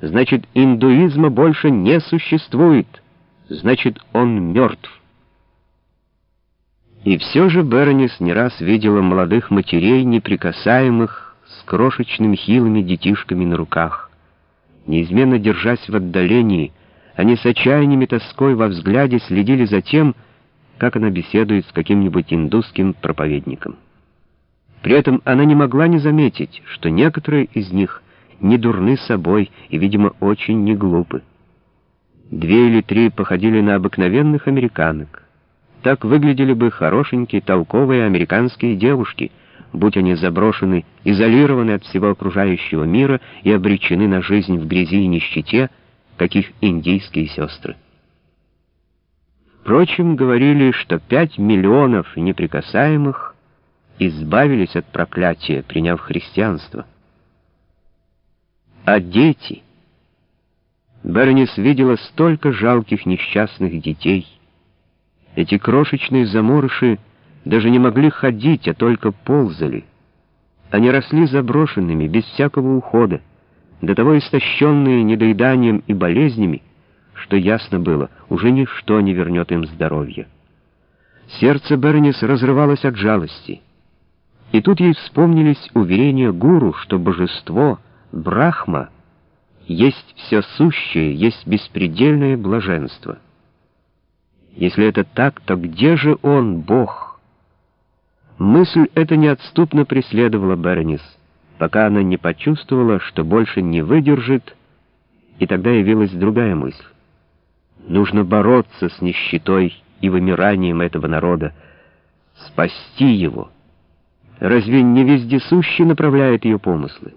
Значит, индуизма больше не существует. Значит, он мертв. И все же Беронис не раз видела молодых матерей, неприкасаемых, с крошечными хилыми детишками на руках. Неизменно держась в отдалении, они с отчаянием и тоской во взгляде следили за тем, как она беседует с каким-нибудь индусским проповедником. При этом она не могла не заметить, что некоторые из них не дурны собой и, видимо, очень не глупы. Две или три походили на обыкновенных американок. Так выглядели бы хорошенькие, толковые американские девушки, будь они заброшены, изолированы от всего окружающего мира и обречены на жизнь в грязи и нищете, как их индийские сестры. Впрочем, говорили, что пять миллионов неприкасаемых избавились от проклятия, приняв христианство. А дети... Бернис видела столько жалких несчастных детей, эти крошечные заморыши даже не могли ходить, а только ползали. Они росли заброшенными, без всякого ухода, до того истощенные недоеданием и болезнями, что ясно было, уже ничто не вернет им здоровья. Сердце Бернис разрывалось от жалости. И тут ей вспомнились уверения гуру, что божество, Брахма, есть все сущее, есть беспредельное блаженство. Если это так, то где же он, Бог? Мысль эта неотступно преследовала Бернис, пока она не почувствовала, что больше не выдержит, и тогда явилась другая мысль. Нужно бороться с нищетой и вымиранием этого народа, спасти его. Разве не вездесущий направляет ее помыслы?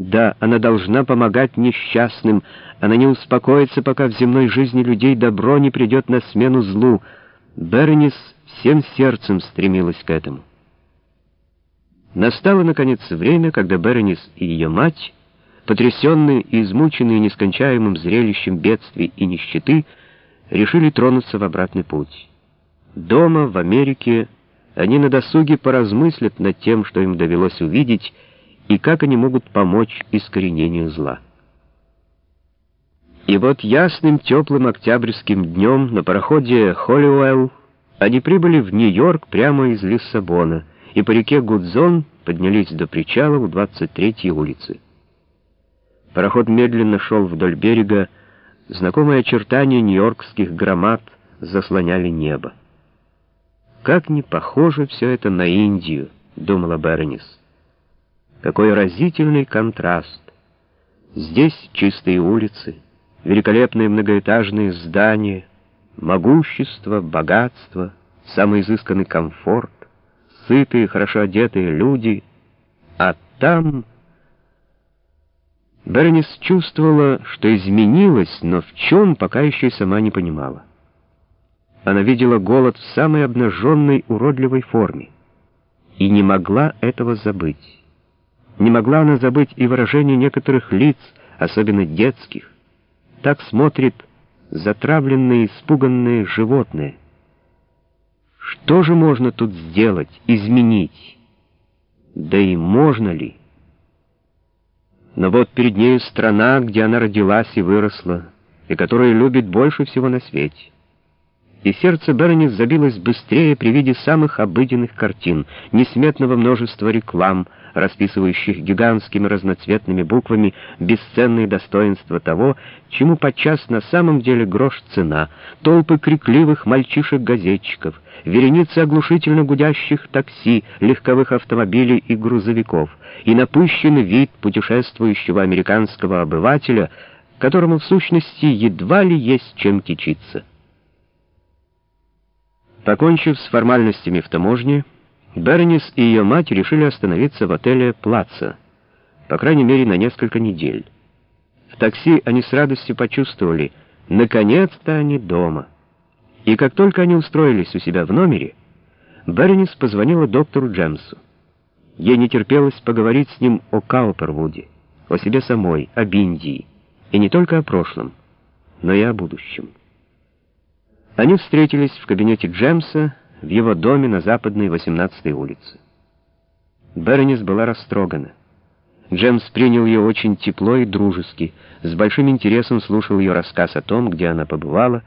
Да, она должна помогать несчастным, она не успокоится, пока в земной жизни людей добро не придет на смену злу. Бернис всем сердцем стремилась к этому. Настало, наконец, время, когда Бернис и ее мать, потрясенные и измученные нескончаемым зрелищем бедствий и нищеты, решили тронуться в обратный путь. Дома, в Америке, они на досуге поразмыслят над тем, что им довелось увидеть, и как они могут помочь искоренению зла. И вот ясным теплым октябрьским днем на пароходе «Холлиуэлл» они прибыли в Нью-Йорк прямо из Лиссабона и по реке Гудзон поднялись до причала у 23-й улицы. Пароход медленно шел вдоль берега, знакомые очертания нью-йоркских громад заслоняли небо. «Как не похоже все это на Индию», — думала Бернис. Какой разительный контраст! Здесь чистые улицы, великолепные многоэтажные здания, могущество, богатство, самый изысканный комфорт, сытые, хорошо одетые люди, а там... Бернис чувствовала, что изменилась, но в чем пока еще и сама не понимала. Она видела голод в самой обнаженной уродливой форме и не могла этого забыть. Не могла она забыть и выражение некоторых лиц, особенно детских. Так смотрит затравленное, испуганное животное. Что же можно тут сделать, изменить? Да и можно ли? Но вот перед нею страна, где она родилась и выросла, и которая любит больше всего на свете. И сердце Бернис забилось быстрее при виде самых обыденных картин, несметного множества реклам — расписывающих гигантскими разноцветными буквами бесценные достоинства того, чему подчас на самом деле грош цена, толпы крикливых мальчишек-газетчиков, вереницы оглушительно гудящих такси, легковых автомобилей и грузовиков, и напыщенный вид путешествующего американского обывателя, которому в сущности едва ли есть чем кичиться. Покончив с формальностями в таможне, Бернис и ее мать решили остановиться в отеле «Плаца», по крайней мере, на несколько недель. В такси они с радостью почувствовали, наконец-то они дома. И как только они устроились у себя в номере, Бернис позвонила доктору Джемсу. Ей не терпелось поговорить с ним о Каупервуде, о себе самой, об Индии, и не только о прошлом, но и о будущем. Они встретились в кабинете Джемса, в его доме на западной 18-й улице. Бернис была растрогана. Джемс принял ее очень тепло и дружески, с большим интересом слушал ее рассказ о том, где она побывала,